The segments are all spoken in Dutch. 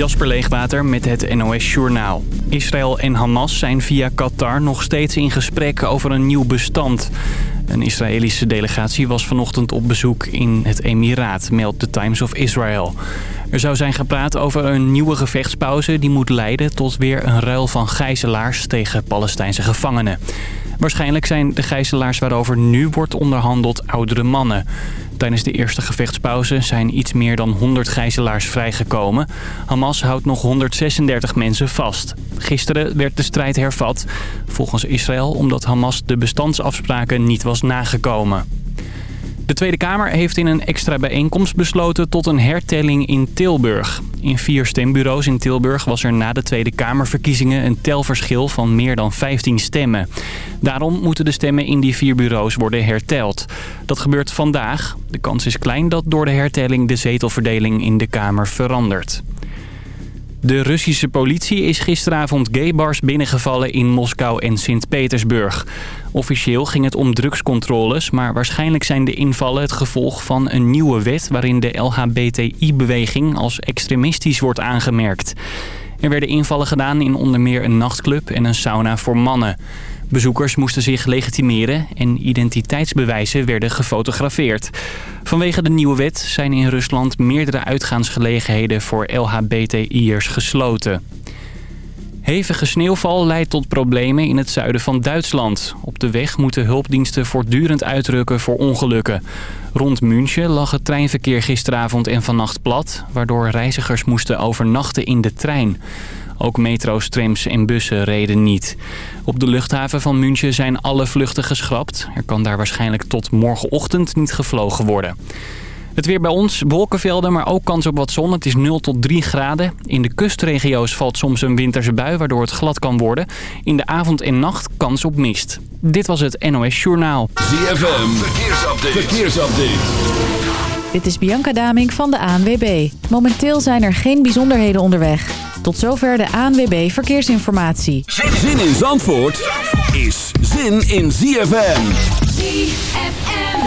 Jasper Leegwater met het NOS Journaal. Israël en Hamas zijn via Qatar nog steeds in gesprek over een nieuw bestand. Een Israëlische delegatie was vanochtend op bezoek in het Emiraat, meldt The Times of Israel. Er zou zijn gepraat over een nieuwe gevechtspauze die moet leiden tot weer een ruil van gijzelaars tegen Palestijnse gevangenen. Waarschijnlijk zijn de gijzelaars waarover nu wordt onderhandeld oudere mannen. Tijdens de eerste gevechtspauze zijn iets meer dan 100 gijzelaars vrijgekomen. Hamas houdt nog 136 mensen vast. Gisteren werd de strijd hervat, volgens Israël omdat Hamas de bestandsafspraken niet was nagekomen. De Tweede Kamer heeft in een extra bijeenkomst besloten tot een hertelling in Tilburg. In vier stembureaus in Tilburg was er na de Tweede Kamerverkiezingen een telverschil van meer dan 15 stemmen. Daarom moeten de stemmen in die vier bureaus worden herteld. Dat gebeurt vandaag. De kans is klein dat door de hertelling de zetelverdeling in de Kamer verandert. De Russische politie is gisteravond gaybars binnengevallen in Moskou en Sint-Petersburg. Officieel ging het om drugscontroles, maar waarschijnlijk zijn de invallen het gevolg van een nieuwe wet... waarin de LHBTI-beweging als extremistisch wordt aangemerkt. Er werden invallen gedaan in onder meer een nachtclub en een sauna voor mannen. Bezoekers moesten zich legitimeren en identiteitsbewijzen werden gefotografeerd. Vanwege de nieuwe wet zijn in Rusland meerdere uitgaansgelegenheden voor LHBTI'ers gesloten. Hevige sneeuwval leidt tot problemen in het zuiden van Duitsland. Op de weg moeten hulpdiensten voortdurend uitrukken voor ongelukken. Rond München lag het treinverkeer gisteravond en vannacht plat... waardoor reizigers moesten overnachten in de trein. Ook metro's, trams en bussen reden niet. Op de luchthaven van München zijn alle vluchten geschrapt. Er kan daar waarschijnlijk tot morgenochtend niet gevlogen worden. Het weer bij ons, wolkenvelden, maar ook kans op wat zon. Het is 0 tot 3 graden. In de kustregio's valt soms een winterse bui, waardoor het glad kan worden. In de avond en nacht kans op mist. Dit was het NOS Journaal. ZFM, verkeersupdate. verkeersupdate. Dit is Bianca Daming van de ANWB. Momenteel zijn er geen bijzonderheden onderweg. Tot zover de ANWB Verkeersinformatie. Zin in Zandvoort is zin in ZFM. ZFM.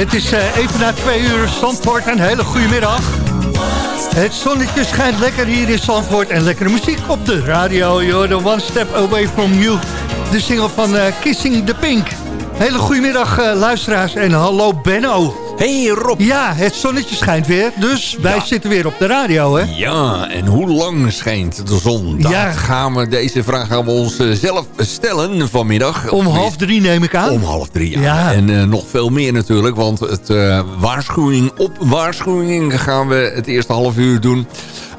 Het is eh, even na twee uur Zandvoort. Een hele goede middag. Het zonnetje schijnt lekker hier in Zandvoort. En lekkere muziek op de radio. You're the one step away from you. De single van eh, Kissing the Pink. Hele goede middag eh, luisteraars. En hallo Benno. Hey Rob. Ja, het zonnetje schijnt weer. Dus wij Ja. zitten weer op de radio, hè? Ja, en hoe lang schijnt de zon? Dat Ja. gaan we, deze vraag gaan we ons eh, zelf stellen vanmiddag. Om half drie neem ik aan. Om half drie, ja. Ja. En eh, nog veel meer natuurlijk, want het eh, waarschuwing op waarschuwing gaan we het eerste half uur doen.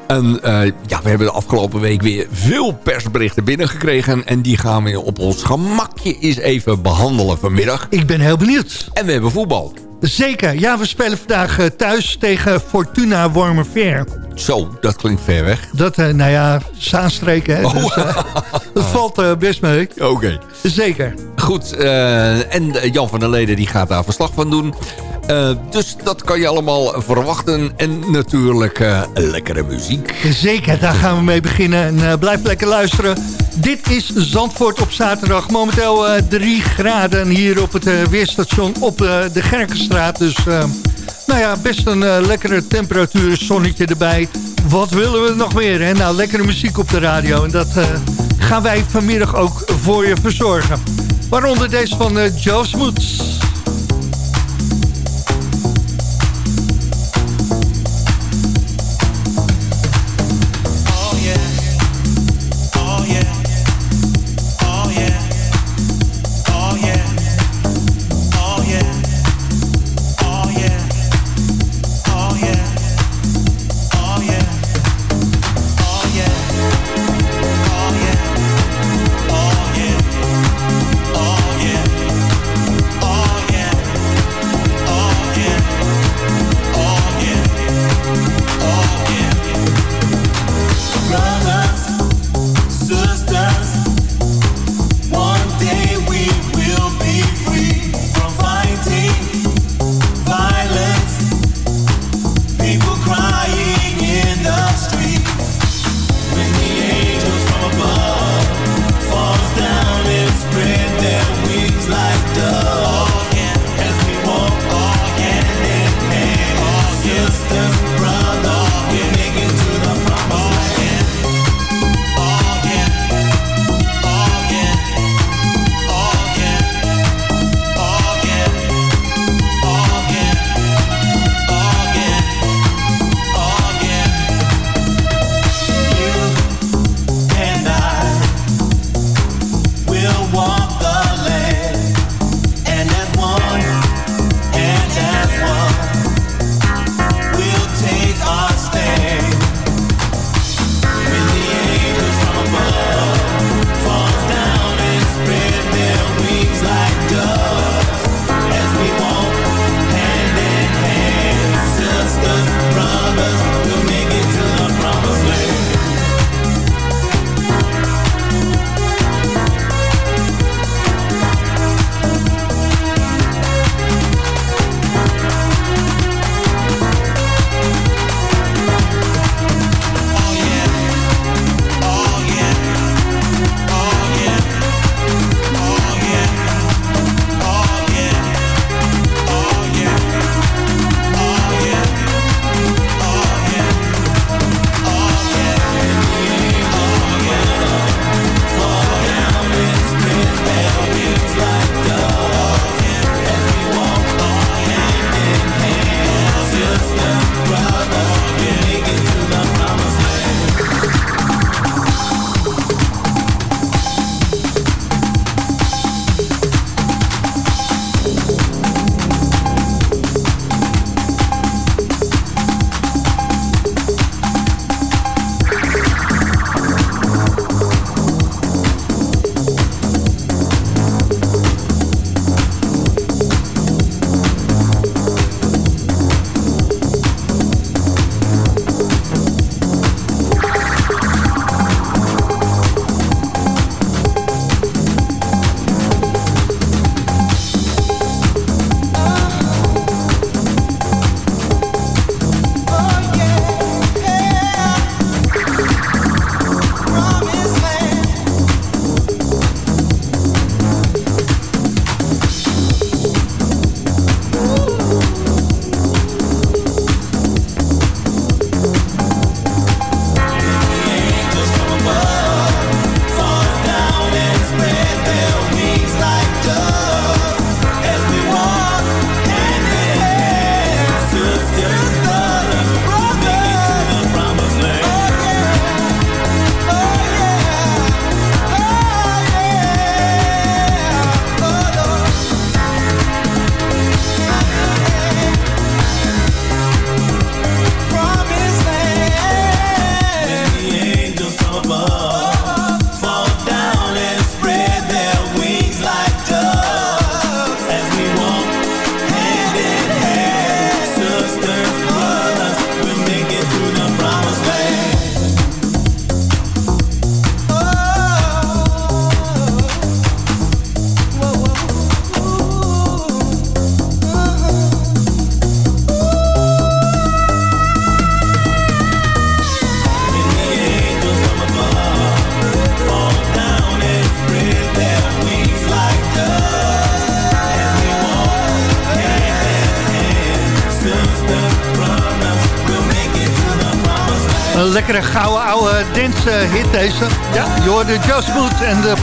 En ja, we hebben de afgelopen week weer veel persberichten binnengekregen. En die gaan we op ons gemakje eens even behandelen vanmiddag. Ik ben heel benieuwd. En we hebben voetbal. Zeker. Ja, we spelen vandaag eh, thuis tegen Fortuna Wormerveer. Zo, dat klinkt ver weg. Dat, eh, nou ja, Zaanstreken, hè? Dus, eh, dat valt best mee. Oké. Zeker. Goed, en Jan van der Leden die gaat daar verslag van doen. Eh, dus dat kan je allemaal verwachten. En natuurlijk eh, lekkere muziek. Zeker, daar gaan we mee beginnen. En eh, blijf lekker luisteren. Dit is Zandvoort op zaterdag. Momenteel eh 3 graden hier op het weerstation op de Gerkenstraat. Dus nou ja, best een lekkere temperatuur, zonnetje erbij. Wat willen we nog meer? Nou, lekkere muziek op de radio. En dat gaan wij vanmiddag ook voor je verzorgen. Waaronder deze van Joe Smoots.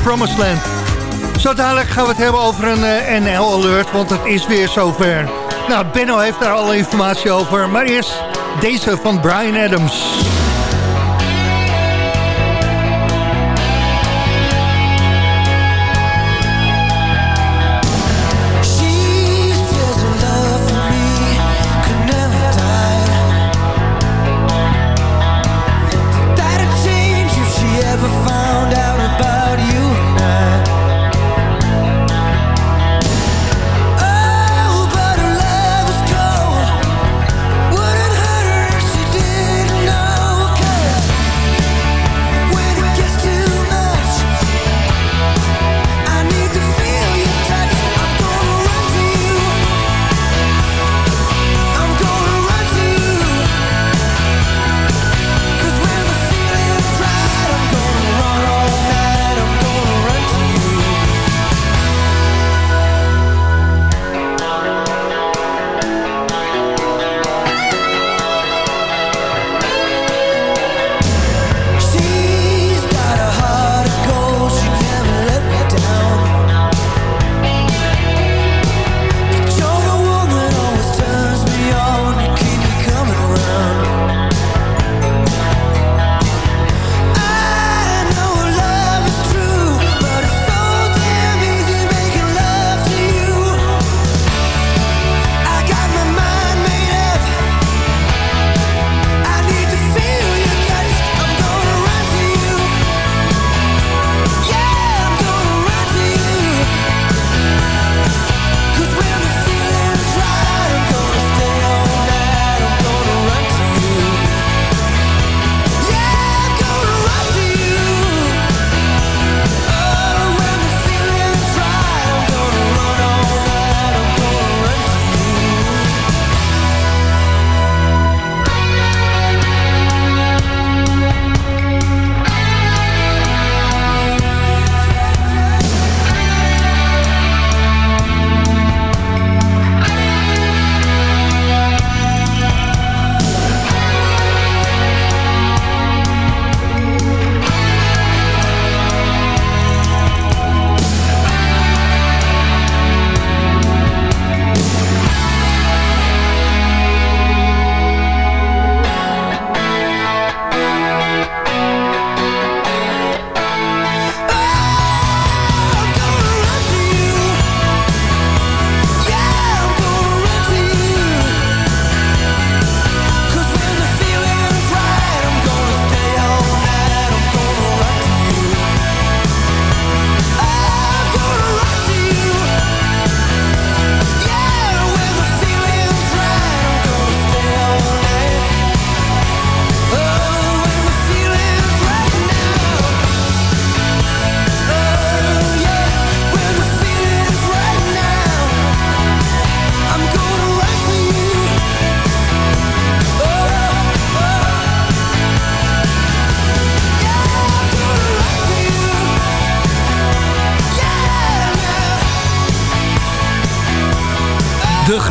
Promised Zo dadelijk gaan we het hebben over een eh, NL Alert, want het is weer zover. Nou, Benno heeft daar alle informatie over, maar eerst deze van Brian Adams.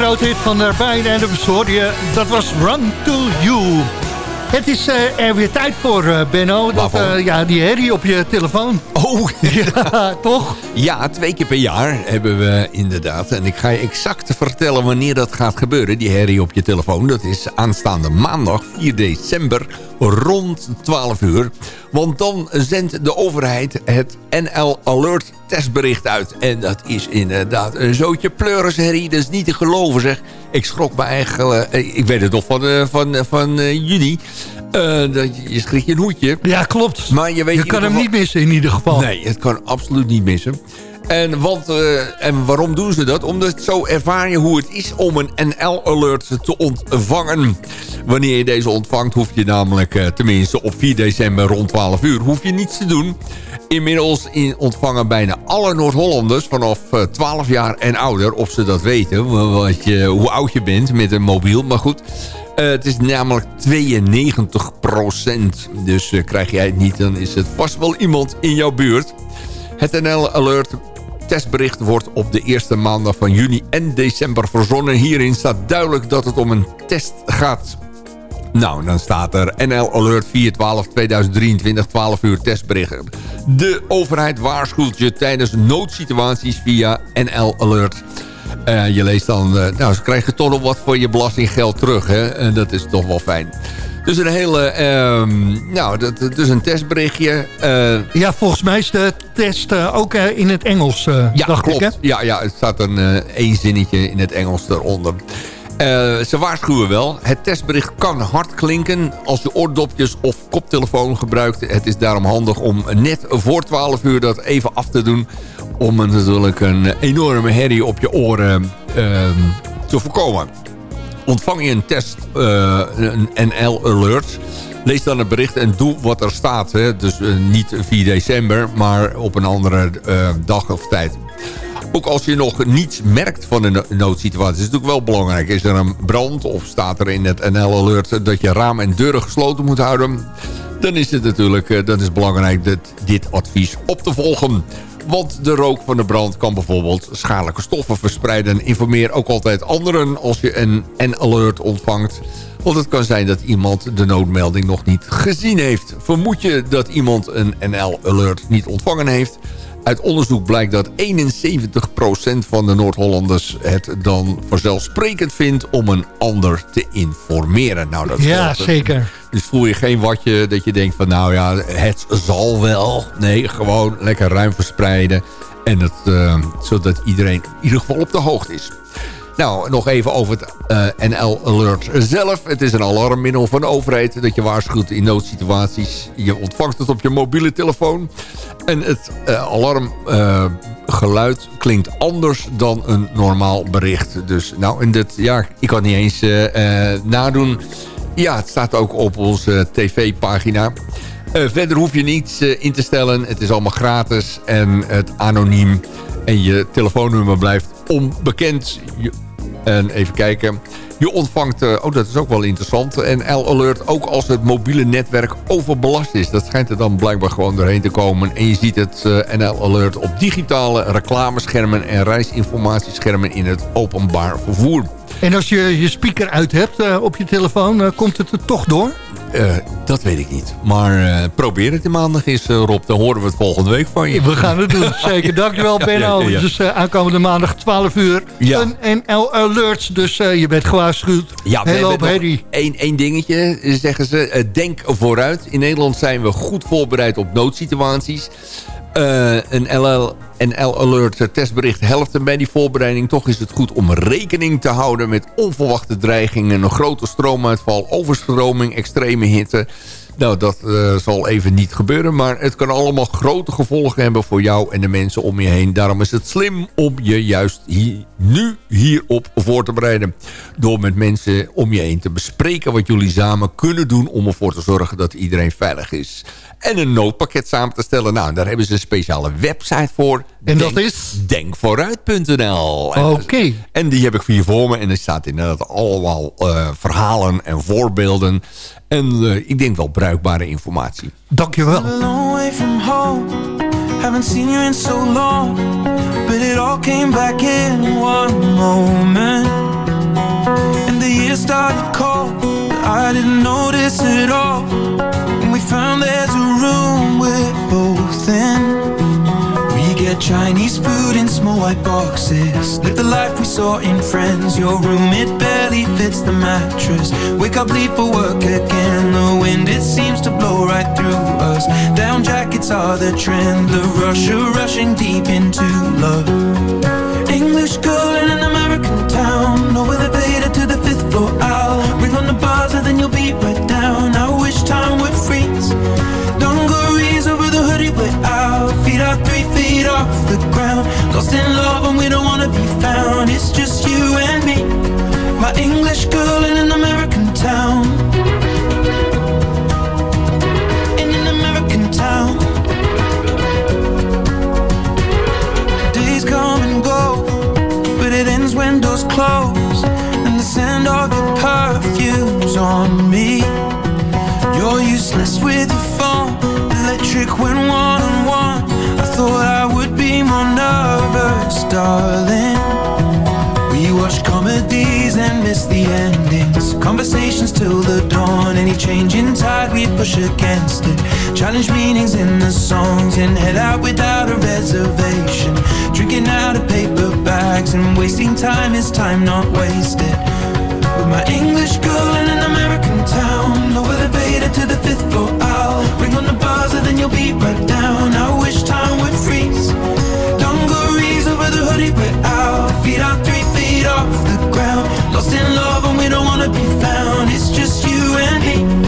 grote hit van daarbij. En de dat was Run To You. Het is eh, er weer tijd voor, eh, Benno. Dat, eh, ja, die herrie op je telefoon. Oh, Ja, toch? ja, twee keer per jaar hebben we inderdaad. En ik ga je exact vertellen wanneer dat gaat gebeuren. Die herrie op je telefoon. Dat is aanstaande maandag 4 december rond 12 uur. Want dan zendt de overheid het NL Alert testbericht uit. En dat is inderdaad een zootje pleurisherrie. Dat is niet te geloven zeg. Ik schrok me eigenlijk... eh, ik weet het nog van, eh, van, van eh, juni. Eh, dat je, schrik je een hoedje. Ja, klopt. Maar je weet je kan hem geval- niet missen in ieder geval. Nee, het kan absoluut niet missen. En, want, eh, en waarom doen ze dat? Omdat zo ervaar je hoe het is om een NL-alert te ontvangen. Wanneer je deze ontvangt, hoef je namelijk eh, tenminste op 4 december rond 12 uur... hoef je niets te doen. Inmiddels in ontvangen bijna alle Noord-Hollanders vanaf eh, 12 jaar en ouder... of ze dat weten, wa- wat je, hoe oud je bent met een mobiel. Maar goed, eh, het is namelijk 92% Dus eh, krijg jij het niet, dan is het vast wel iemand in jouw buurt. Het NL Alert testbericht wordt op de eerste maandag van juni en december verzonnen. Hierin staat duidelijk dat het om een test gaat. Nou, dan staat er NL Alert 4-12-2023, 12 uur testbericht. De overheid waarschuwt je tijdens noodsituaties via NL Alert. Eh, je leest dan, eh, nou, ze krijgen toch nog wat voor je belastinggeld terug. Hè? En dat is toch wel fijn. Dus een hele, ehm, nou, dat, dus een testberichtje. Eh, Ja, volgens mij is de test ook in het Engels, ja, dacht klopt. ik. Hè? Ja, ja, het staat een één zinnetje in het Engels eronder. Ze waarschuwen wel. Het testbericht kan hard klinken als je oordopjes of koptelefoon gebruikt. Het is daarom handig om net voor 12 uur dat even af te doen. Om natuurlijk een enorme herrie op je oren ehm, te voorkomen. Ontvang je een test, eh, een NL-alert... Lees dan het bericht en doe wat er staat. Hè? Dus eh, niet 4 december, maar op een andere eh, dag of tijd. Ook als je nog niets merkt van een no- noodsituatie... is het natuurlijk wel belangrijk. Is er een brand of staat er in het NL-alert... dat je raam en deuren gesloten moet houden... dan is het natuurlijk dan is belangrijk dat dit advies op te volgen. Want de rook van de brand kan bijvoorbeeld schadelijke stoffen verspreiden. Informeer ook altijd anderen als je een N-alert ontvangt. Want het kan zijn dat iemand de noodmelding nog niet gezien heeft. Vermoed je dat iemand een NL-alert niet ontvangen heeft... Uit onderzoek blijkt dat 71% van de Noord-Hollanders het dan vanzelfsprekend vindt om een ander te informeren. Nou, dat Ja, zeker. Dus voel je geen watje dat je denkt van nou ja, het zal wel. Nee, gewoon lekker ruim verspreiden. En het, eh, zodat iedereen in ieder geval op de hoogte is. Nou, nog even over het eh, NL Alert zelf. Het is een alarmmiddel van de overheid dat je waarschuwt in noodsituaties. Je ontvangt het op je mobiele telefoon. En het eh, alarmgeluid klinkt anders dan een normaal bericht. Dus nou, en dit, ja, ik kan niet eens eh, eh, nadoen. Ja, het staat ook op onze tv-pagina. Eh, verder hoef je niets eh, in te stellen. Het is allemaal gratis en het anoniem. En je telefoonnummer blijft onbekend. En even kijken. Je ontvangt, eh, oh dat is ook wel interessant, een L-alert ook als het mobiele netwerk overbelast is. Dat schijnt er dan blijkbaar gewoon doorheen te komen. En je ziet het eh, NL-alert op digitale reclameschermen en reisinformatieschermen in het openbaar vervoer. En als je je speaker uit hebt eh, op je telefoon, komt het er toch door? Eh, dat weet ik niet. Maar eh, probeer het in maandag eens, eh, Rob. Dan horen we het volgende week van je. We gaan het doen, zeker. Dankjewel, Benno. Dus eh, aankomende maandag 12 uur Ja. een NL Alert. Dus je bent gewaarschuwd. Ja, hebben nog herrie. één, één dingetje, zeggen ze. Denk vooruit. In Nederland zijn we goed voorbereid op noodsituaties. Eh, een LL, NL Alert testbericht helpt hem bij die voorbereiding. Toch is het goed om rekening te houden met onverwachte dreigingen. Een grote stroomuitval, overstroming, extreme hitte. Nou, dat eh, zal even niet gebeuren. Maar het kan allemaal grote gevolgen hebben voor jou en de mensen om je heen. Daarom is het slim om je juist hier, nu hierop voor te bereiden. Door met mensen om je heen te bespreken wat jullie samen kunnen doen... om ervoor te zorgen dat iedereen veilig is. En een noodpakket samen te stellen. Nou, daar hebben ze een speciale website voor. En dat Denk- is? Denkvooruit.nl. Dat is- Oké. En die heb ik hier voor me. En er staat inderdaad allemaal eh, verhalen en voorbeelden. En eh, ik denk wel bruikbare informatie. Dankjewel. Haven't seen you in so long. But it all came back in one moment. And the years started cold. But I didn't notice at all. And we found there's a room in. Chinese food in small white boxes. Live the life we saw in Friends. Your room, it barely fits the mattress. Wake up, leave for work again. The wind, it seems to blow right through us. Down jackets are the trend. The rush are rushing deep into love. English girl in an American town. No elevator to the fifth floor. I'll ring on the bars and then you'll be right down. I wish time would freeze. Dungarees over the hoodie, but I'll feed three feet off the ground. Lost in love and we don't wanna be found. It's just you and me. My English girl in an American town. In an American town. Days come and go, but it ends when doors close. And the scent of your perfume's on me. You're useless with your phone, electric when one nervous, darling. We watch comedies and miss the endings. Conversations till the dawn. Any change in tide, we push against it. Challenge meanings in the songs and head out without a reservation. Drinking out of paper bags and wasting time is time not wasted. With my English girl in an American town. No elevator to the fifth floor. I'll ring on the and then you'll be right down. I wish time would freeze. We're. Feet are three feet off the ground. Lost in love and we don't wanna be found. It's just you and me.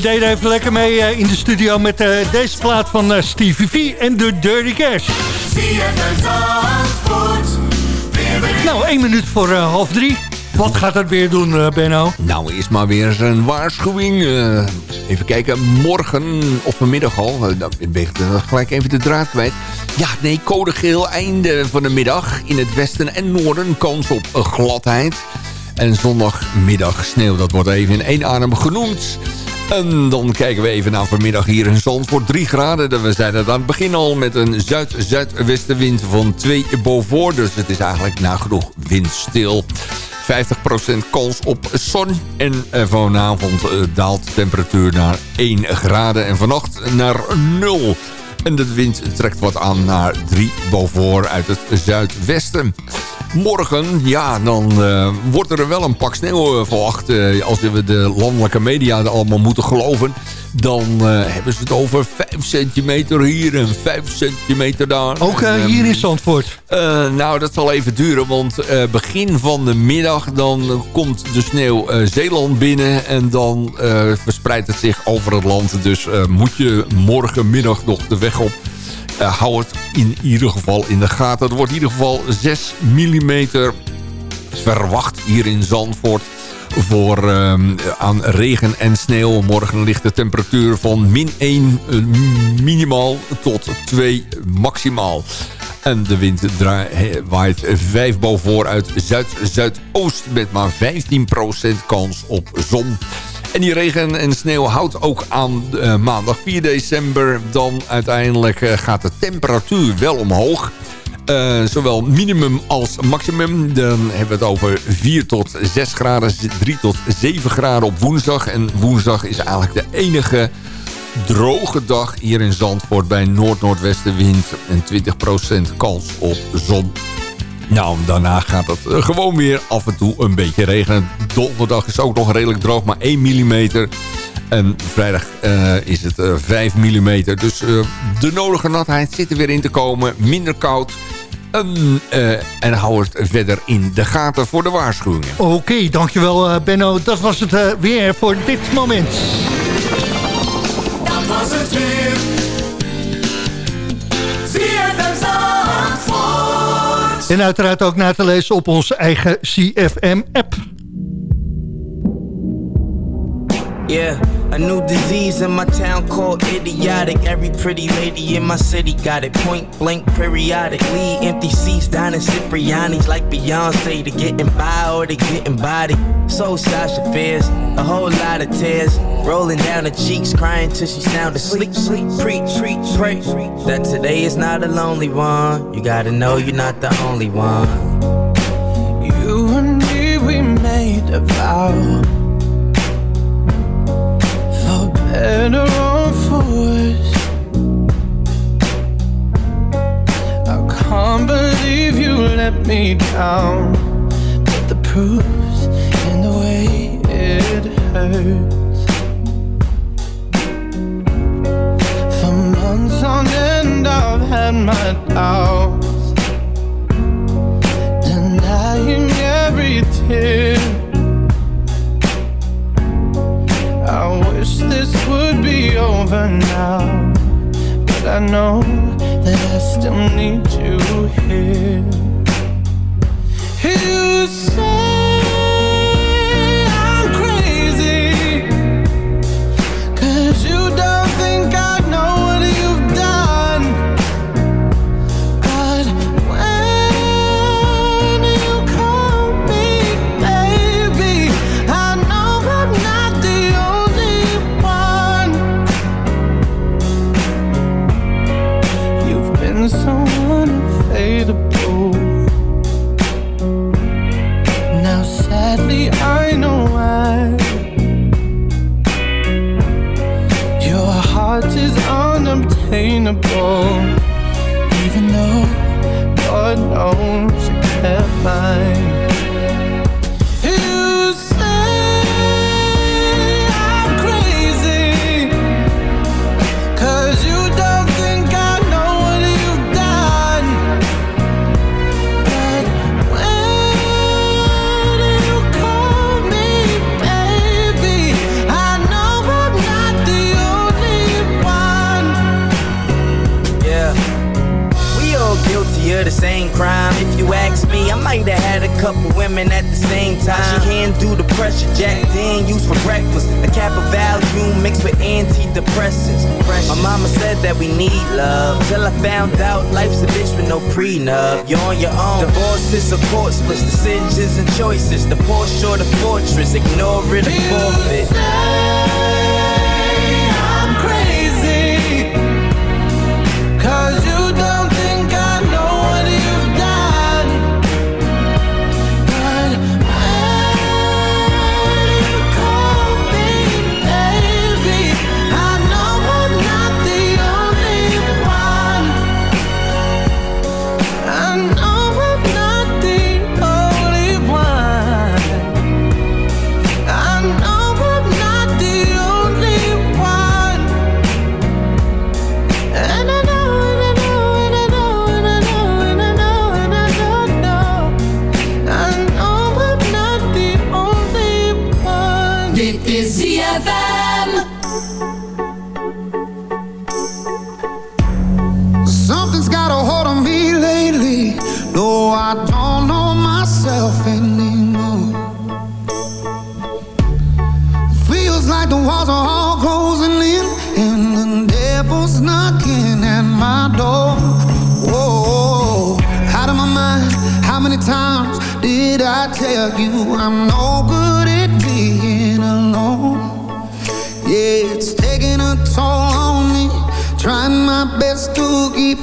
We deden even lekker mee eh, in de studio met eh, deze plaat van eh, Stevie V en de Dirty Cash. Nou, één minuut voor half drie. Wat gaat dat weer doen, Benno? Nou, eerst maar weer eens een waarschuwing. Even kijken, morgen of vanmiddag al. eh, dan ben gelijk even de draad kwijt. Ja, nee, code geel, einde van de middag. In het westen en noorden kans op gladheid. En zondagmiddag sneeuw, dat wordt even in één adem genoemd. En dan kijken we even naar vanmiddag hier in Zandvoort. 3 graden. We zijn het aan het begin al met een zuid-zuidwestenwind van 2 boven. Dus het is eigenlijk nagenoeg windstil. 50% kans op zon. En eh, vanavond eh, daalt de temperatuur naar 1 graden. En vannacht naar 0. En de wind trekt wat aan naar 3 boven uit het zuidwesten. Morgen, ja, dan eh, wordt er wel een pak sneeuw eh, verwacht. Eh, als we de landelijke media allemaal moeten geloven... dan eh, hebben ze het over 5 centimeter hier en 5 centimeter daar. Ook En, eh, ehm, hier in Zandvoort. eh, nou, dat zal even duren, want begin van de middag... dan komt de sneeuw Zeeland binnen en dan verspreidt het zich over het land. Dus moet je morgenmiddag nog de weg op... Hou het in ieder geval in de gaten. Het wordt in ieder geval 6 mm verwacht hier in Zandvoort voor ehm, aan regen en sneeuw. Morgen ligt de temperatuur van min 1 eh, minimaal tot 2 maximaal. En de wind waait 5 boven uit zuid-zuidoost met maar 15% kans op zon. En die regen en sneeuw houdt ook aan eh, maandag 4 december. Dan uiteindelijk eh, gaat de temperatuur wel omhoog. Eh, zowel minimum als maximum. Dan hebben we het over 4 tot 6 graden, 3 tot 7 graden op woensdag. En woensdag is eigenlijk de enige droge dag hier in Zandvoort bij noord-noordwestenwind en 20% kans op zon. Nou, daarna gaat het gewoon weer af en toe een beetje regenen. Donderdag is ook nog redelijk droog, maar 1 mm. En vrijdag eh, is het eh, 5 mm. Dus eh, de nodige natheid zit er weer in te komen. Minder koud. En, eh, en hou het verder in de gaten voor de waarschuwingen. Oké, dankjewel Benno. Dat was het weer voor dit moment. Dat was het weer. En uiteraard ook na te lezen op onze eigen CFM-app. Yeah, a new disease in my town called idiotic. Every pretty lady in my city got it point blank periodically. Empty seats down in Cipriani's like Beyonce to getting by or to getting body. So Sasha fears a whole lot of tears rolling down her cheeks, crying till she sound asleep. Sleep, preach, preach, pray that today is not a lonely one. You gotta know you're not the only one. You and me, we made a vow and a wrong force. I can't believe you let me down, but the proof's in the way it hurts. For months on end, I've had my doubts. know. prenup, you're on your own. Divorce is a court splits, decisions and choices. The poor short the fortress, ignore it or forfeit. Say I'm crazy, cause you don't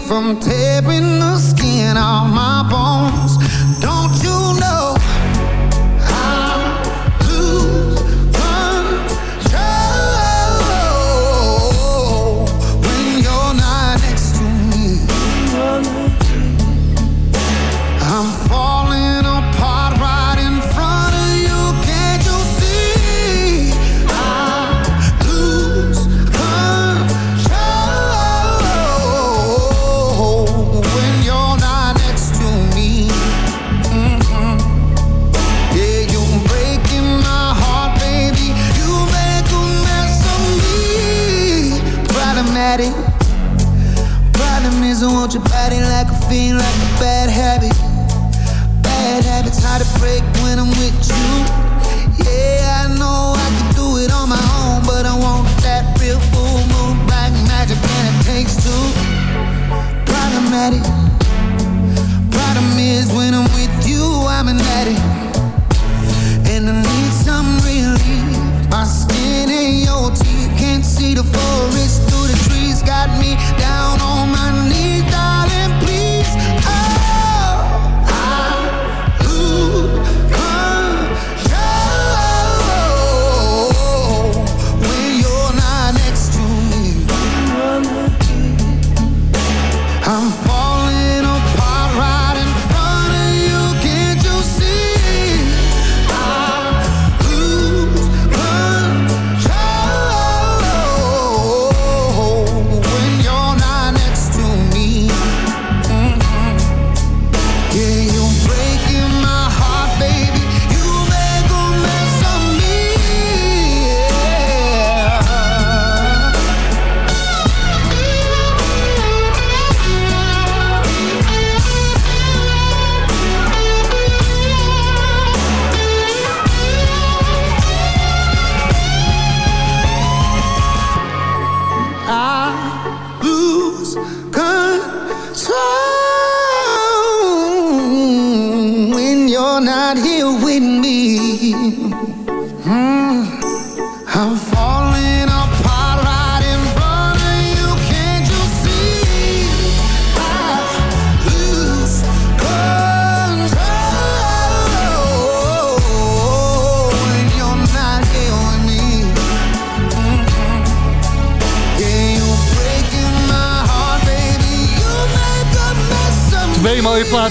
from tearing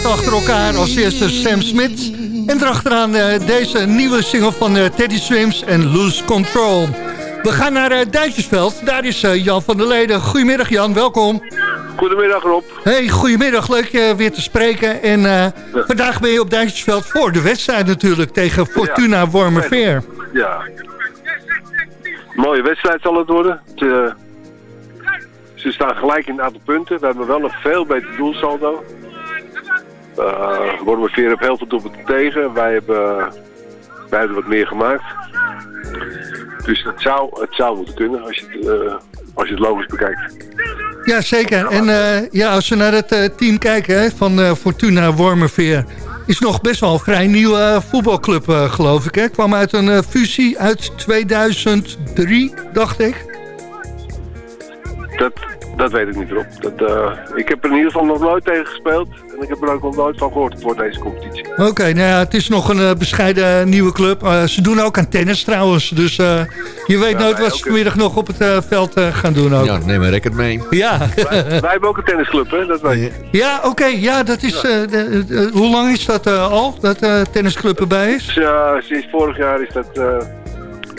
platen achter elkaar. Als eerste Sam Smith. En erachteraan eh, deze nieuwe single van eh, Teddy Swims en Lose Control. We gaan naar uh, Duitsersveld. Daar is eh, Jan van der Leden. Goedemiddag Jan, welkom. Goedemiddag Rob. Hey, goedemiddag. Leuk je weer te spreken. En eh, vandaag ben je op Duitsersveld voor de wedstrijd natuurlijk tegen Fortuna Ja. Wormerveer. Ja. Mooie wedstrijd zal het worden. Het, eh, ze staan gelijk in het aantal punten. We hebben wel een veel beter doelsaldo. Uh, Wormerveer heeft heel veel doelpunten tegen. Wij hebben, wij hebben wat meer gemaakt. Dus het zou, het zou moeten kunnen als je het, eh, als je het logisch bekijkt. Ja, zeker. En eh, ja, als we naar het eh, team kijken hè, van eh, Fortuna Wormerveer... is nog best wel een vrij nieuwe eh, voetbalclub, eh, geloof ik. Hè? Kwam uit een eh, fusie uit 2003, dacht ik. Dat, dat weet ik niet erop. Dat, eh, ik heb er in ieder geval nog nooit tegen gespeeld. En ik heb er ook nog nooit van gehoord voor deze competitie. Oké, nou ja, het is nog een eh, bescheiden nieuwe club. Eh, ze doen ook aan tennis trouwens. Dus eh, je weet Ja, nooit wat ze vanmiddag nog op het eh, veld eh, gaan doen ook. Ja, neem een racket mee. Ja, Wij, wij hebben ook een tennisclub, hè? Dat weet je. ja oké. ja, dat is... eh, de- de- hoe lang is dat eh, al, dat eh tennisclub erbij is? Dus, ja, sinds vorig jaar is dat, eh,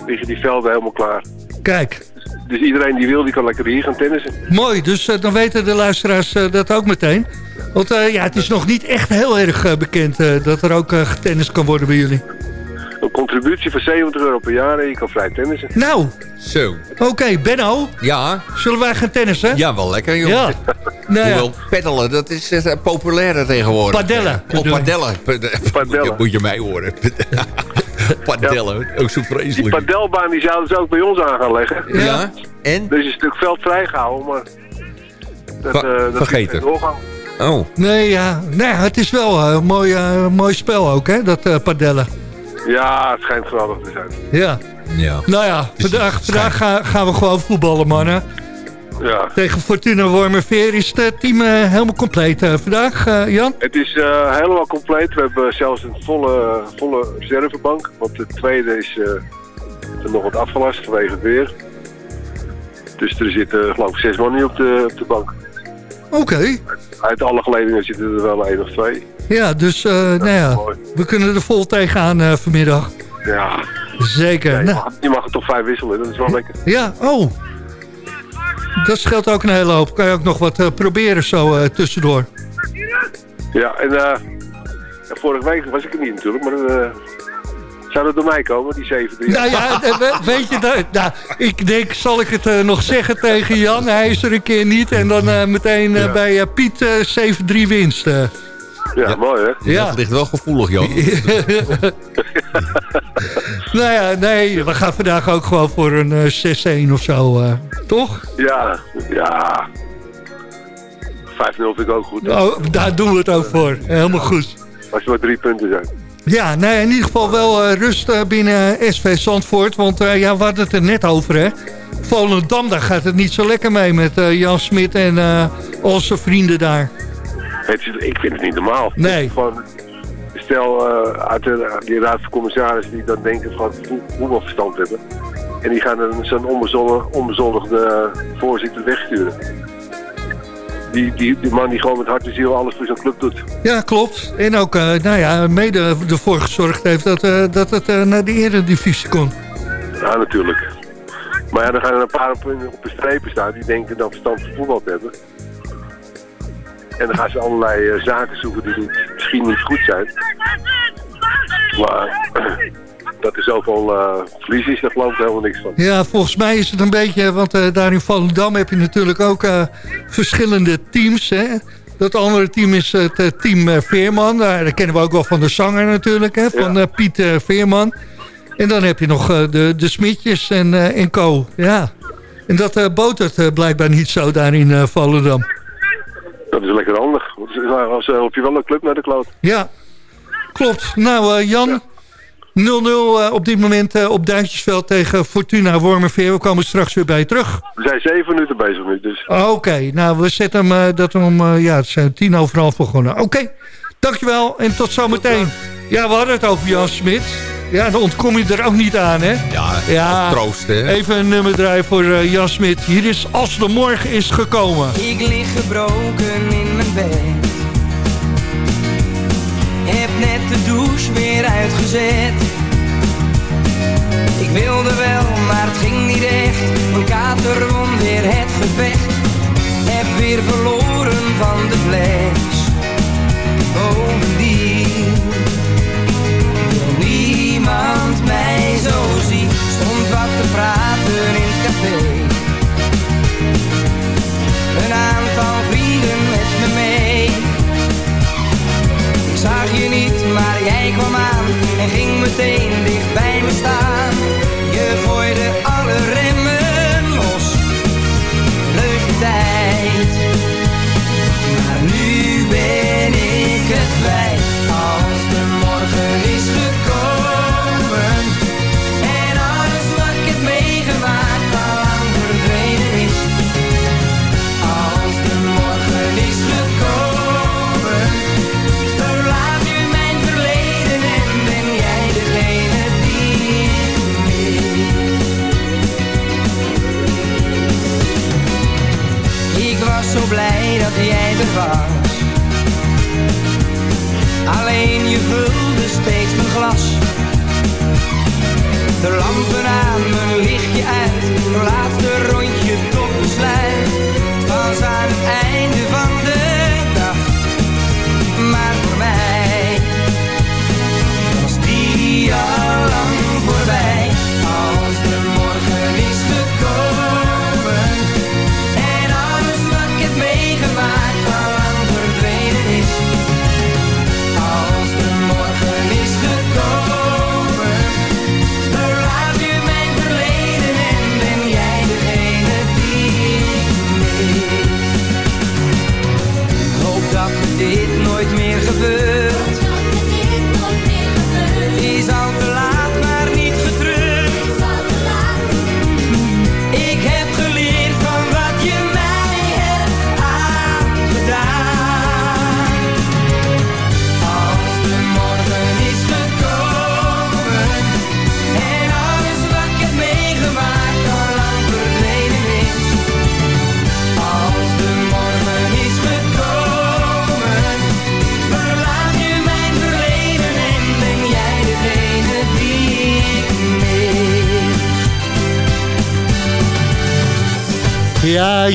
liggen die velden helemaal klaar. Kijk, Dus iedereen die wil, die kan lekker hier gaan tennissen. mooi. Dus eh, dan weten de luisteraars eh, dat ook meteen. Want eh, ja, het is nog niet echt heel erg bekend eh, dat er ook uh, getennis kan worden bij jullie. Een contributie van 70 euro per jaar en je kan vrij tennissen. Nou, Zo. oké, Benno. Ja. Zullen wij gaan tennissen? Ja, wel lekker, joh. Ja. Nou ja. Hoewel, peddelen, dat is eh, populairder tegenwoordig. Padellen, Oh, bedoel je? padellen. Moet je, moet je mij horen. padellen, ook zo Die vreselijk. padelbaan die zouden ze ook bij ons aan gaan leggen. Ja, en? Er is een stuk veld vrijgehouden, maar... Dat, Va- eh, dat vergeten. Oh. Nee, ja. Nee, het is wel eh, een mooi, eh, mooi spel ook, hè, dat eh, padellen. Ja, het schijnt geweldig te zijn. Ja. Ja. Nou ja, vandaag, vandaag ga- gaan we gewoon voetballen, mannen. Ja. Tegen Fortuna Wormerveer is het team eh, helemaal compleet eh, vandaag, eh, Jan. Het is eh, helemaal compleet. We hebben zelfs een volle, volle reservebank. Want de tweede is eh, er nog wat afgelast vanwege het weer. Dus er zitten geloof ik zes man nu op de, op de bank. Oké. Uit alle geledingen zitten er wel één of twee. Ja, dus eh, nou ja, we kunnen er vol tegenaan eh, vanmiddag. Ja, Zeker. ja, je, Nou, mag, je mag er toch vijf wisselen. Dat is wel lekker. ja, oh. Dat scheelt ook een hele hoop. Kan je ook nog wat eh, proberen zo eh, tussendoor. Ja, en eh, vorige week was ik er niet natuurlijk. Maar zou dat door mij komen, die 7 Nou ja, we- weet je, dat, nou, ik denk, zal ik het nog zeggen tegen Jan? Hij is er een keer niet. En dan meteen Ja. bij Piet eh 7-3 winst. Eh. Ja, mooi hè? Ja. Dat ligt wel gevoelig, Jan. Nou nou ja, nee, we gaan vandaag ook gewoon voor een eh 6-1 of zo, eh, toch? Ja, ja. 5-0 vind ik ook goed. Oh, daar doen we het ook voor. Helemaal goed. Als er maar drie punten zijn. Ja, nee, in ieder geval wel eh, rust eh, binnen SV Zandvoort. Want eh, ja, we hadden het er net over, hè. Volendam, daar gaat het niet zo lekker mee met eh, Jan Smit en eh, onze vrienden daar. Het is, ik vind het niet normaal. Nee. Gewoon, stel eh, uit de, die raad van commissarissen die dan denken van voe- voetbalverstand hebben. En die gaan zo'n onbezoldigde voorzitter wegsturen. Die, die, die man die gewoon met hart en ziel alles voor zijn club doet. Ja, klopt. En ook, eh, nou ja, mede ervoor gezorgd heeft dat, eh, dat het eh, naar de eredivisie kon. Ja, natuurlijk. Maar ja, dan gaan er een paar op, op de strepen staan die denken dan verstand van voetbal te hebben. En dan gaan ze allerlei eh, zaken zoeken die niet- misschien niet goed zijn. Maar dat er zoveel eh verlies is, daar geloof ik helemaal niks van. Ja, volgens mij is het een beetje, want eh, daar in Volendam heb je natuurlijk ook eh, verschillende teams. Hè? Dat andere team is het team Veerman. Daar, dat kennen we ook wel van de zanger natuurlijk, hè? van eh, Piet Veerman. En dan heb je nog de, de Smitjes en, en Co. Ja. En dat botert blijkbaar niet zo daar in Volendam. Dat is lekker handig. Als help je wel een club naar de kloot. Ja, klopt. Nou, eh, Jan, 0-0 eh, op dit moment eh, op Duintjesveld tegen Fortuna Wormerveer. We komen straks weer bij je terug. We zijn zeven minuten bezig nu, dus Oké, nou, we zetten hem eh, dat we om, eh, ja, het zijn tien over half begonnen. Oké, dankjewel en tot zometeen. Ja, we hadden het over Jan Smit. Ja, dan ontkom je er ook niet aan, hè? Ja, ja troost, hè? Even een nummer draaien voor uh, Jan Smit. Hier is Als de Morgen is gekomen. Ik lig gebroken in mijn bed. Heb net de douche weer uitgezet. Ik wilde wel, maar het ging niet echt. Mijn kater lampen aan, mijn lichtje uit. Gebeurt.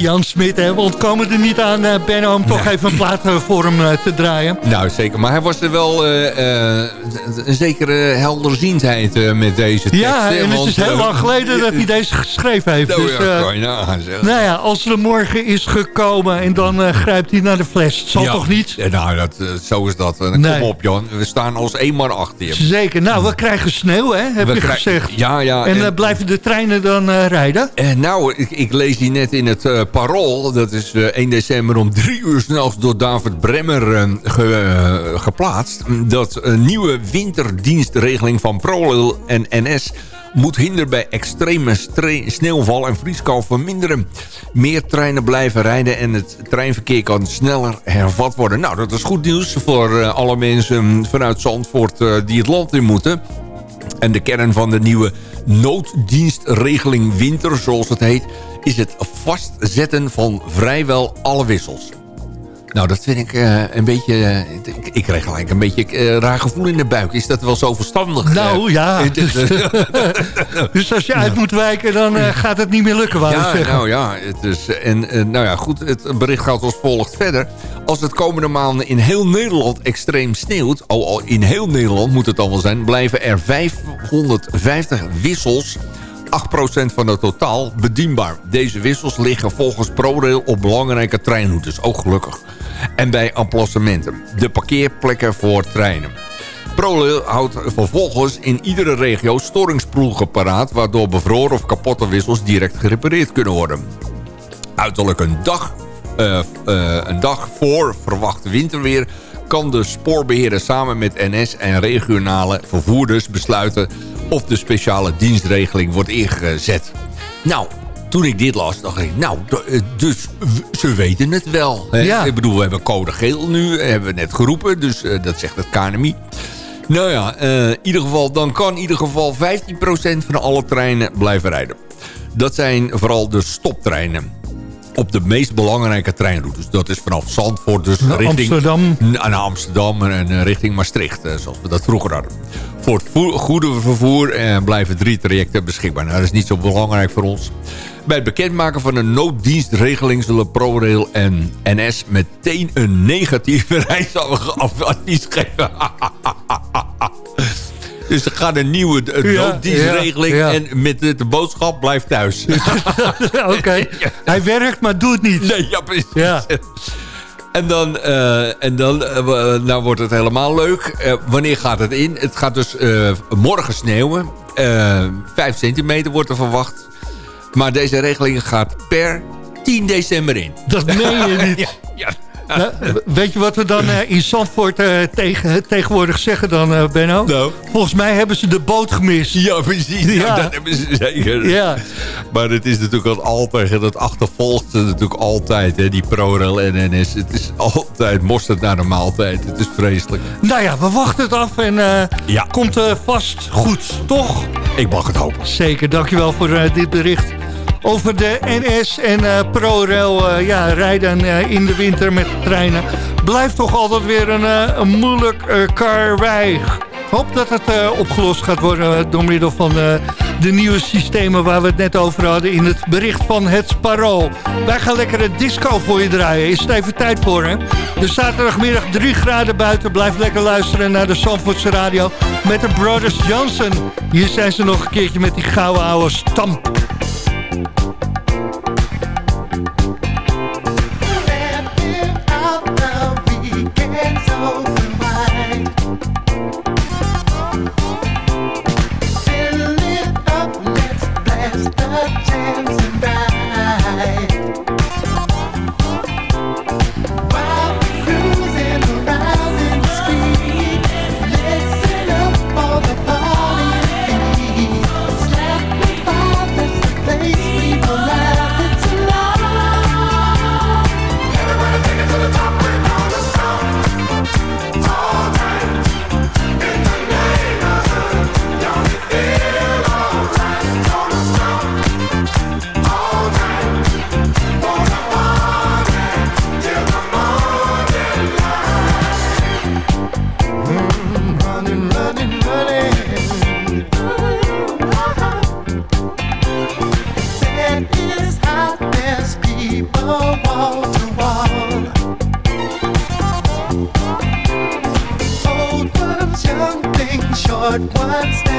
Jan Smit, hè, we ontkomen er niet aan, eh, Benno, om toch even een plaat eh, voor hem eh, te draaien. Nou, zeker. Maar hij was er wel eh, eh, een zekere helderziendheid eh, met deze tekst. Ja, en het is heel eh, lang geleden dat hij deze geschreven heeft. Nou Dus, eh, nou ja, als de morgen is gekomen en dan eh, grijpt hij naar de fles. Het zal Ja. toch niet? Nou, dat, eh, zo is dat. Eh, Nee. Kom op, Jan. We staan als één man achter je. Zeker. Nou, we krijgen sneeuw, hè, heb We je gezegd. Ja, ja. en en- eh, blijven de treinen dan eh, rijden? Eh, nou, ik, ik lees hier net in het eh, Parool. Dat is eh, 1 december om drie uur s'nachts door David Bremmer eh, ge- eh, geplaatst. Dat een nieuwe winterdienstregeling van ProRail en NS moet hinder bij extreme sneeuwval en vrieskou verminderen. Meer treinen blijven rijden en het treinverkeer kan sneller hervat worden. Nou, dat is goed nieuws voor eh, alle mensen vanuit Zandvoort eh, die het land in moeten. En de kern van de nieuwe nooddienstregeling winter, zoals het heet... is het vastzetten van vrijwel alle wissels. Nou, dat vind ik eh, een beetje... eh, ik, ik kreeg gelijk een beetje eh, raar gevoel in de buik. Is dat wel zo verstandig? Nou ja, dus als je uit moet wijken, dan gaat het niet meer lukken, Ja, zeggen. nou ja, het is, en nou ja, goed, het bericht gaat als volgt verder. Als het komende maanden in heel Nederland extreem sneeuwt... oh, al in heel Nederland moet het dan wel zijn... blijven er 550 wissels 8% van het totaal bedienbaar. Deze wissels liggen volgens ProRail op belangrijke treinroutes. Ook gelukkig. En bij emplacementen. De parkeerplekken voor treinen. ProRail houdt vervolgens in iedere regio storingsploegen paraat... waardoor bevroren of kapotte wissels direct gerepareerd kunnen worden. Uiterlijk een dag, eh, eh, een dag voor verwacht winterweer... kan de spoorbeheerder samen met NS en regionale vervoerders besluiten... of de speciale dienstregeling wordt ingezet. Nou, toen ik dit las, dacht ik, nou, eh, dus ze weten het wel. Hè? Ja. Ik bedoel, we hebben code geel nu, hebben we net geroepen, dus eh, dat zegt het KNMI. Nou ja, eh, in ieder geval, dan kan in ieder geval 15% van alle treinen blijven rijden. Dat zijn vooral de stoptreinen. op de meest belangrijke treinroutes. Dat is vanaf Zandvoort, dus Naar richting Amsterdam. naar Amsterdam en eh, richting Maastricht, eh, zoals we dat vroeger hadden. Voor het voer- goederenvervoer eh, blijven drie trajecten beschikbaar. Nou, dat is niet zo belangrijk voor ons. Bij het bekendmaken van een nooddienstregeling zullen ProRail en NS meteen een negatieve reisadvies geven. Dus er gaat een nieuwe Ja, nooddienstregeling ja, ja. en met de, boodschap blijf thuis. Oké, hij werkt, maar doe het niet. Nee, ja, precies. En dan, eh, en dan eh, w- nou wordt het helemaal leuk. Eh, wanneer gaat het in? Het gaat dus eh, morgen sneeuwen. Eh, Vijf centimeter wordt er verwacht. Maar deze regeling gaat per 10 december in. Dat meen je niet. Ja, weet je wat we dan eh, in Zandvoort eh, tegen, tegenwoordig zeggen dan, eh, Benno? Nou. Volgens mij hebben ze de boot gemist. Ja, precies. Ja. Dat hebben ze zeker. Ja. Maar het is natuurlijk al altijd, dat achtervolgt ze natuurlijk altijd, hè, die ProRail en NS. Het is altijd mosterd naar de maaltijd. Het is vreselijk. Nou ja, we wachten het af en Ja. komt vast goed, toch? Ik mag het hopen. Zeker, dankjewel voor dit bericht. Over de NS en eh, ProRail eh, ja, rijden eh, in de winter met treinen. Blijft toch altijd weer een, een moeilijk karwei. Hoop dat het opgelost gaat worden door middel van de nieuwe systemen waar we het net over hadden in het bericht van het Parool. Wij gaan lekker het disco voor je draaien. Is het even tijd voor, hè? De zaterdagmiddag 3 graden buiten. Blijf lekker luisteren naar de Zandvoortse Radio met de Brothers Johnson. Hier zijn ze nog een keertje met die gouden oude stamp. understand.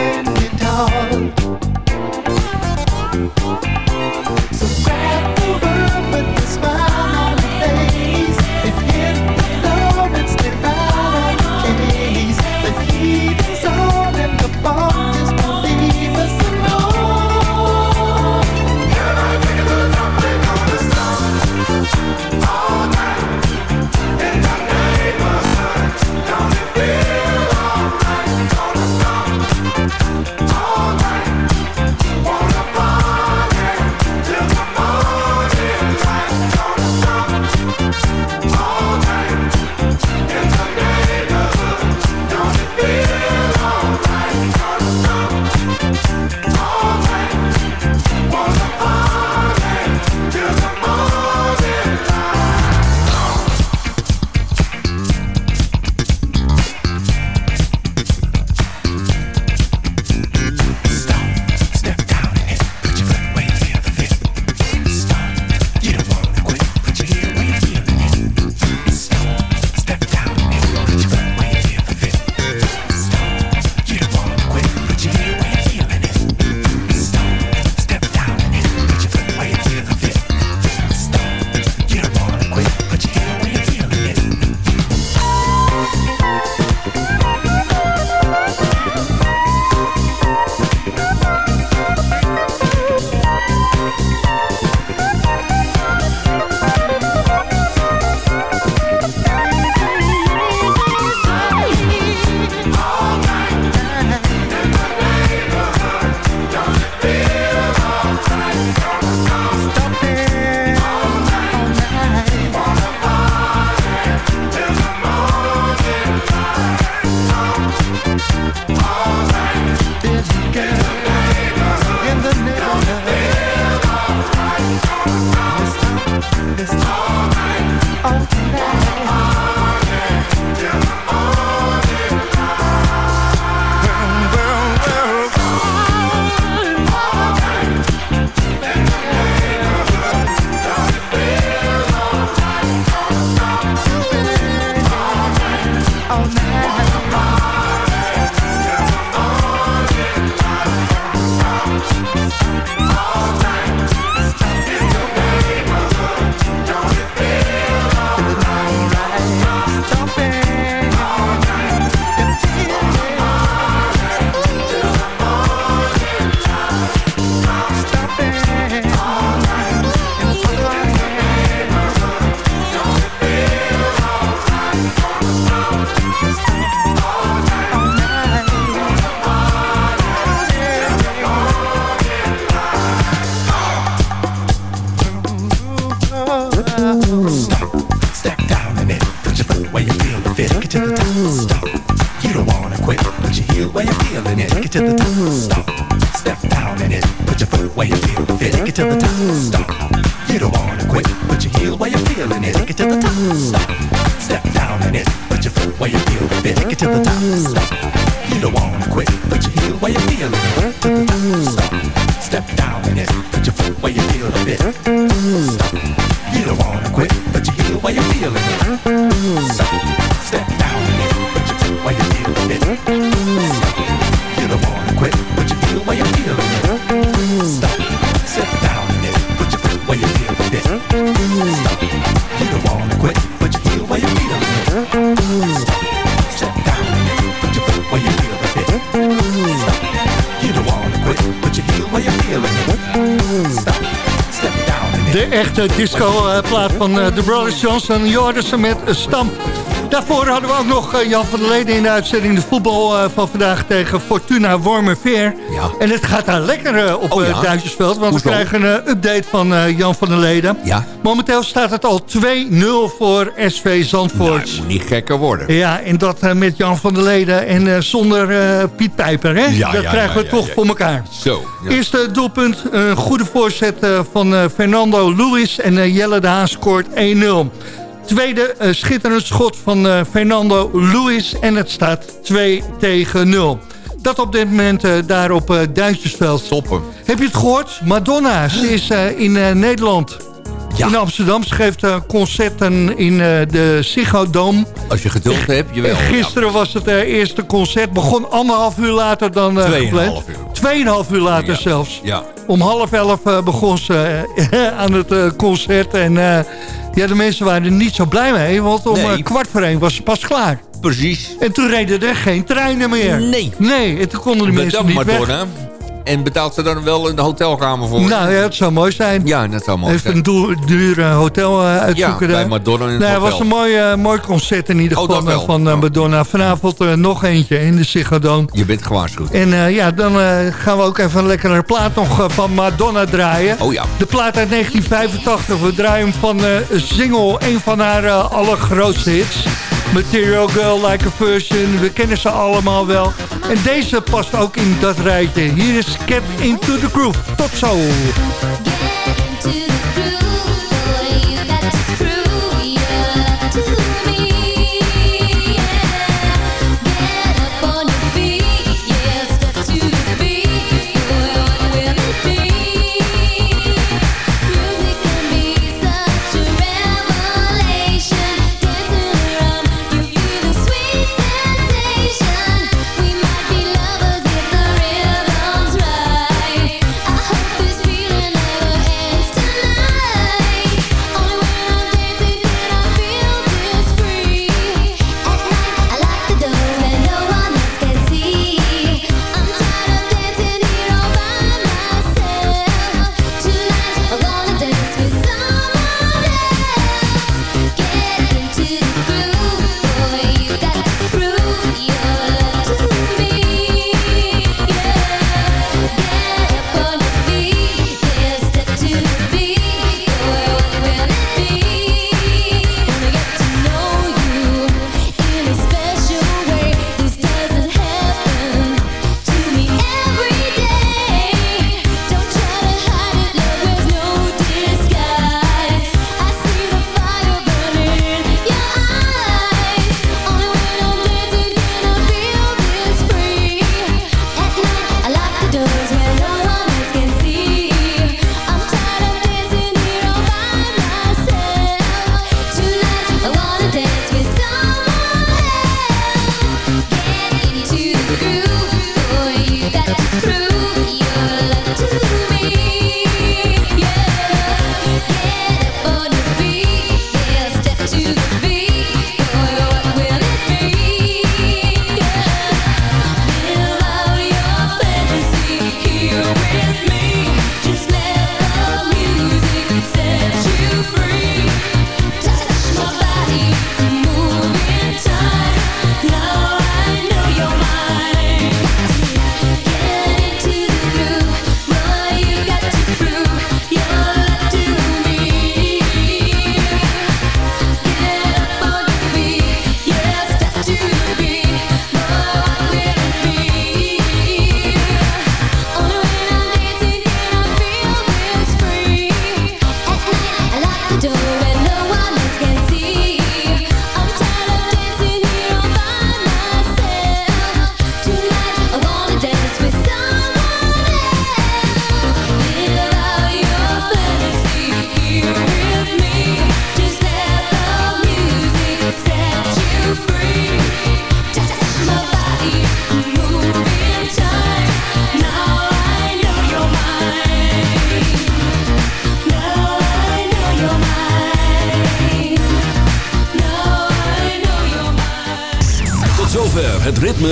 Where you feel the fit. Stop. You don't wanna quit, but you feel where you feeling it. Stop. Step disco-plaat van eh, de Brothers Johnson. Jordison met een stamp. Daarvoor hadden we ook nog eh, Jan van der Leden in de uitzending... de voetbal eh, van vandaag tegen Fortuna Wormerveer. Ja. En het gaat daar lekker eh, op Oh, eh, ja? Duitsersveld... want Hoezo? we krijgen een update van Jan van der Leden. Ja. Momenteel staat het al 2-0 voor SV Zandvoort. Nou, moet niet gekker worden. Ja, en dat met Jan van der Leden en zonder Piet Pijper. Hè? Ja, dat krijgen we toch voor elkaar. Zo. Eerste doelpunt, een goede voorzet van Fernando Luis en Jelle de Haan scoort 1-0. Tweede eh, schitterend schot van eh, Fernando Luis en het staat 2 tegen 0. Dat op dit moment eh, daar op Duitsersveld. Toppen. Heb je het gehoord? Madonna, ze is in Nederland. Ja. In Amsterdam. Ze geeft eh, concerten in eh, de Ziggo Dome. Als je geduld hebt, jawel. En Gisteren was het eh, eerste concert. Begon anderhalf uur later dan Tweeënhalf gepland. uur. Tweeënhalf uur later Ja. zelfs. Ja. Om half elf begon ze aan het concert. En ja, de mensen waren er niet zo blij mee. Want om Nee. kwart voor één was ze pas klaar. Precies. En toen reden er geen treinen meer. Nee. Nee, en toen konden de mensen Bedankt niet weg. En betaalt ze dan wel een hotelkamer voor? Nou ja, het zou mooi zijn. Ja, dat zou mooi Even zijn. een duur, eh, hotel eh, uitzoeken Ja, bij. Madonna in het Nee, was hotel. een mooi, eh, mooi concert in ieder Oh, geval dat van eh, Madonna. Vanavond nog eentje in de Ziggo Dome. Je bent gewaarschuwd. En ja, dan gaan we ook even een lekkere plaat nog van Madonna draaien. Oh ja. De plaat uit 1985. We draaien hem van eh Single, een van haar allergrootste hits. Material Girl, Like a Version. We kennen ze allemaal wel. En deze past ook in dat rijtje. Hier is Get Into the Groove. Tot zo.